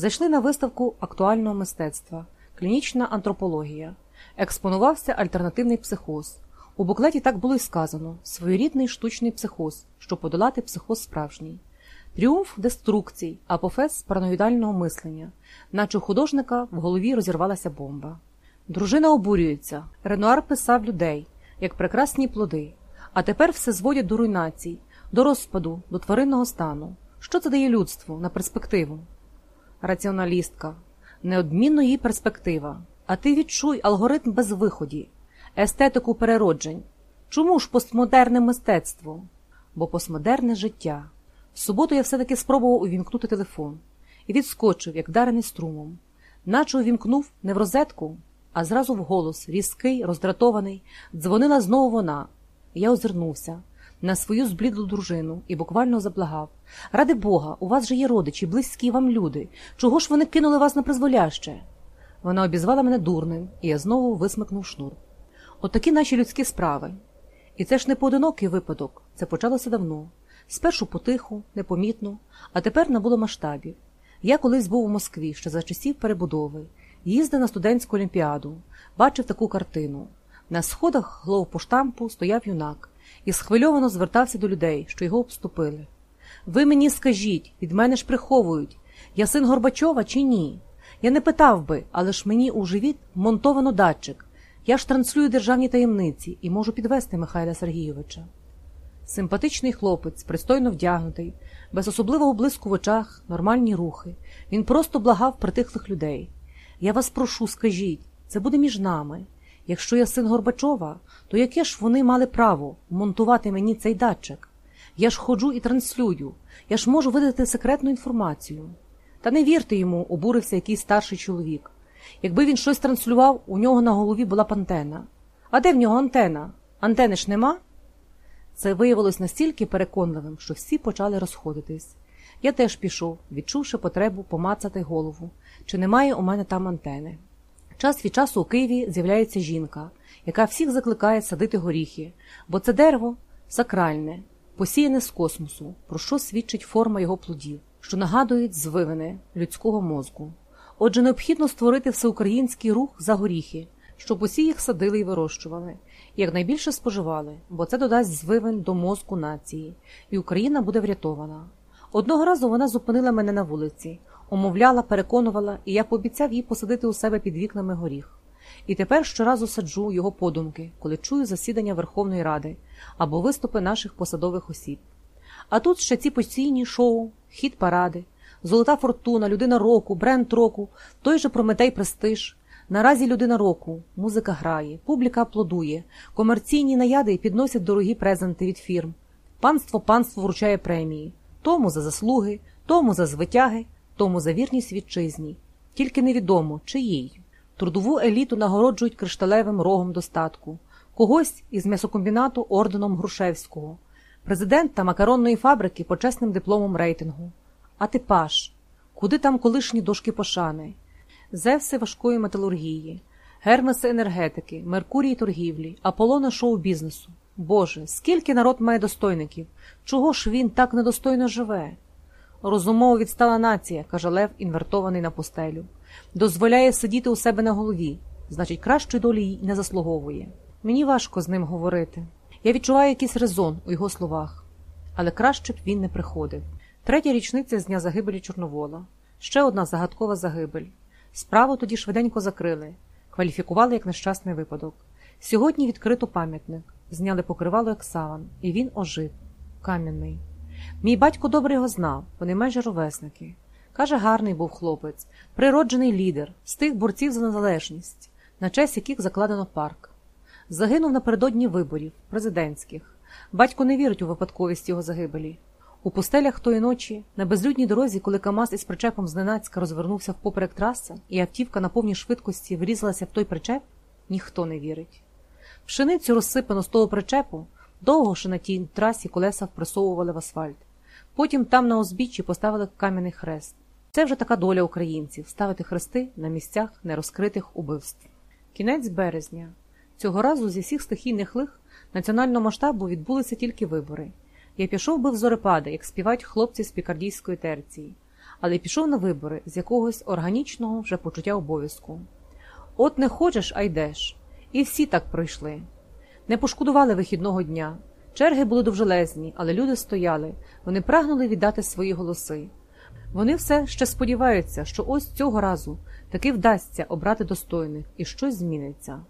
Зайшли на виставку актуального мистецтва, клінічна антропологія. Експонувався альтернативний психоз. У буклеті так було й сказано: своєрідний штучний психоз, щоб подолати психоз справжній. Тріумф деструкцій, апофез параноїдального мислення, наче у художника в голові розірвалася бомба. Дружина обурюється. Ренуар писав людей, як прекрасні плоди, а тепер все зводять до руйнацій, до розпаду, до тваринного стану. Що це дає людству на перспективу? Раціоналістка. Неодмінно її перспектива. А ти відчуй алгоритм безвиході, естетику перероджень. Чому ж постмодерне мистецтво? Бо постмодерне життя. В суботу я все-таки спробував увімкнути телефон і відскочив, як дарений струмом, наче увімкнув не в розетку, а зразу в голос, різкий, роздратований, дзвонила знову вона. Я озирнувся на свою зблідлу дружину і буквально заблагав Ради Бога, у вас же є родичі, близькі вам люди. Чого ж вони кинули вас на призволяще? Вона обізвала мене дурним, і я знову висмикнув шнур. Отакі наші людські справи. І це ж не поодинокий випадок, це почалося давно. Спершу потиху, непомітно, а тепер набуло масштабів. Я колись був у Москві ще за часів перебудови, їздив на студентську олімпіаду, бачив таку картину. На сходах главпоштампу стояв юнак і схвильовано звертався до людей, що його обступили. Ви мені скажіть, від мене ж приховують, я син Горбачова чи ні? Я не питав би, але ж мені у живіт монтовано датчик. Я ж транслюю державні таємниці і можу підвести Михайла Сергійовича. Симпатичний хлопець, пристойно вдягнутий, без особливого блиску в очах, нормальні рухи. Він просто благав притихлих людей. Я вас прошу, скажіть, це буде між нами. Якщо я син Горбачова, то яке ж вони мали право монтувати мені цей датчик? Я ж ходжу і транслюю, я ж можу видати секретну інформацію. Та не вірте йому, обурився якийсь старший чоловік. Якби він щось транслював, у нього на голові була б антена. А де в нього антена? Антени ж нема? Це виявилось настільки переконливим, що всі почали розходитись. Я теж пішов, відчувши потребу помацати голову, чи немає у мене там антени. Час від часу у Києві з'являється жінка, яка всіх закликає садити горіхи, бо це дерево сакральне, посіяне з космосу, про що свідчить форма його плодів, що нагадують звивини людського мозку. Отже, необхідно створити всеукраїнський рух за горіхи, щоб усі їх садили і вирощували, і якнайбільше споживали, бо це додасть звивин до мозку нації, і Україна буде врятована. Одного разу вона зупинила мене на вулиці, умовляла, переконувала, і я пообіцяв їй посадити у себе під вікнами горіх. І тепер щоразу саджу його подумки, коли чую засідання Верховної Ради або виступи наших посадових осіб. А тут ще ці постійні шоу, хід паради, золота фортуна, людина року, бренд року, той же Прометей Престиж. Наразі людина року, музика грає, публіка аплодує, комерційні наяди підносять дорогі презенти від фірм. Панство панство вручає премії тому за заслуги, тому за звитяги, тому за вірність вітчизні. Тільки невідомо, чиїй. Трудову еліту нагороджують кришталевим рогом достатку, когось із м'ясокомбінату орденом Грушевського, президента макаронної фабрики почесним дипломом рейтингу. А типаж, куди там колишні дошки пошани, Зевси важкої металургії, Гермеси енергетики, Меркурій торгівлі, Аполлона шоу-бізнесу. Боже, скільки народ має достойників? Чого ж він так недостойно живе? Розумово відстала нація, каже Лев, інвертований на постелю. Дозволяє сидіти у себе на голові, значить, кращої долі й не заслуговує. Мені важко з ним говорити. Я відчуваю якийсь резон у його словах, але краще б він не приходив. Третя річниця з дня загибелі Чорновола, ще одна загадкова загибель. Справу тоді швиденько закрили, кваліфікували як нещасний випадок. Сьогодні відкрито пам'ятник, зняли покривало як саван, і він ожив, кам'яний. Мій батько добре його знав, вони майже ровесники. Каже, гарний був хлопець, природжений лідер, з тих борців за незалежність, на честь яких закладено парк. Загинув напередодні виборів, президентських. Батько не вірить у випадковість його загибелі. У пустелях тої ночі, на безлюдній дорозі, коли Камаз із причепом зненацька розвернувся впоперек траси, і автівка на повній швидкості врізалася в той причеп, ніхто не вірить. Пшеницю розсипано з того причепу, довго ще на тій трасі колеса впресовували в асфальт. Потім там на узбіччі поставили кам'яний хрест. Це вже така доля українців ставити хрести на місцях нерозкритих убивств. Кінець березня. Цього разу зі всіх стихійних лих національного масштабу відбулися тільки вибори. Я пішов би в зорепади, як співають хлопці з пікардійської терції. але пішов на вибори з якогось органічного вже почуття обов'язку. От не хочеш, а йдеш. І всі так пройшли. Не пошкодували вихідного дня. Черги були довжелезні, але люди стояли, вони прагнули віддати свої голоси. Вони все ще сподіваються, що ось цього разу таки вдасться обрати достойних і щось зміниться.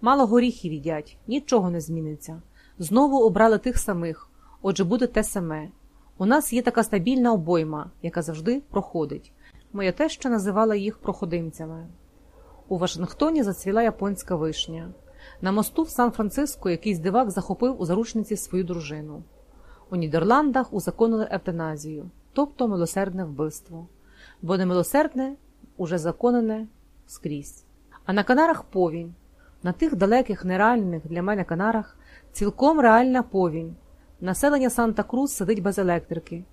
Мало горіхів їдять, нічого не зміниться. Знову обрали тих самих, отже, буде те саме. У нас є така стабільна обойма, яка завжди проходить. Моя теща називала їх проходимцями. У Вашингтоні зацвіла японська вишня. На мосту в Сан-Франциско якийсь дивак захопив у заручниці свою дружину. У Нідерландах узаконили евтаназію, тобто милосердне вбивство, бо немилосердне уже законене скрізь. А на Канарах повінь. На тих далеких, нереальних для мене Канарах цілком реальна повінь. Населення Санта-Крус сидить без електрики,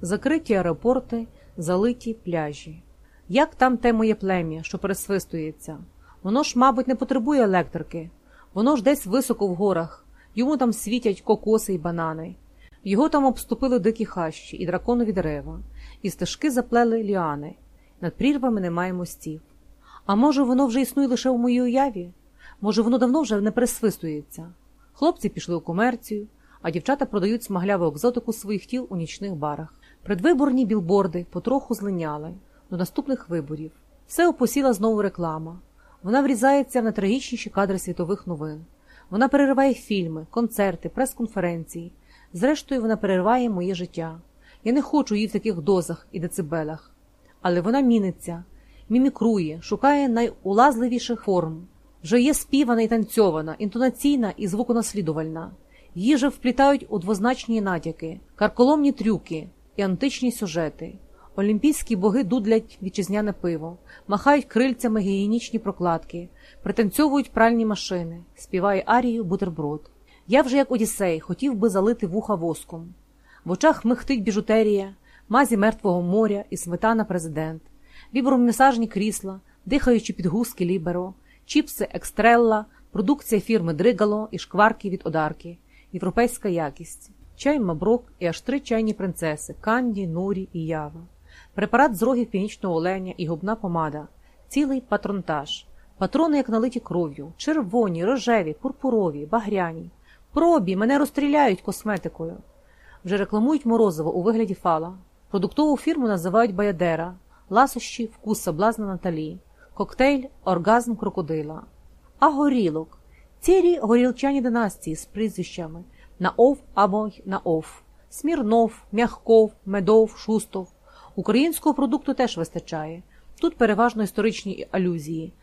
закриті аеропорти, залиті пляжі. Як там те моє плем'я, що пересвистується? Воно ж, мабуть, не потребує електрики, воно ж десь високо в горах, йому там світять кокоси й банани. Його там обступили дикі хащі і драконові дерева, і стежки заплели ліани. Над прірвами немає мостів. А може, воно вже існує лише у моїй уяві? Може, воно давно вже не пересвистується. Хлопці пішли у комерцію, а дівчата продають смагляву екзотику своїх тіл у нічних барах. Предвиборні білборди потроху злиняли до наступних виборів. Все опосіла знову реклама. Вона врізається в найтрагічніші кадри світових новин. Вона перериває фільми, концерти, прес-конференції. Зрештою, вона перериває моє життя. Я не хочу її в таких дозах і децибелах. Але вона міниться, мімікрує, шукає найулазливіших форм. Вже є співана і танцьована, інтонаційна і звуконаслідувальна. Її же вплітають у двозначні натяки, карколомні трюки і античні сюжети. Олімпійські боги дудлять вітчизняне пиво, махають крильцями гігієнічні прокладки, пританцьовують пральні машини, співає арію бутерброд. Я вже, як Одіссей, хотів би залити вуха воском. В очах мигтить біжутерія, мазі мертвого моря і сметана президент, вібромасажні крісла, дихаючі підгузки ліберо, чіпси Естрелла, продукція фірми Дригало і шкварки від одарки, європейська якість, чай маброк і аж три чайні принцеси Канді, Нурі і Ява, препарат з рогів північного оленя і губна помада, цілий патронтаж, патрони, як налиті кров'ю, червоні, рожеві, пурпурові, багряні. Пробі, мене розстріляють косметикою. Вже рекламують морозиво у вигляді фала. Продуктову фірму називають Баядера, ласощі, вкус соблазна Наталі, коктейль, оргазм крокодила. А горілок цілі горілчані династії з прізвищами на ов або на ов. Смірнов, Мягков, Медов, Шустов. Українського продукту теж вистачає. Тут переважно історичні алюзії.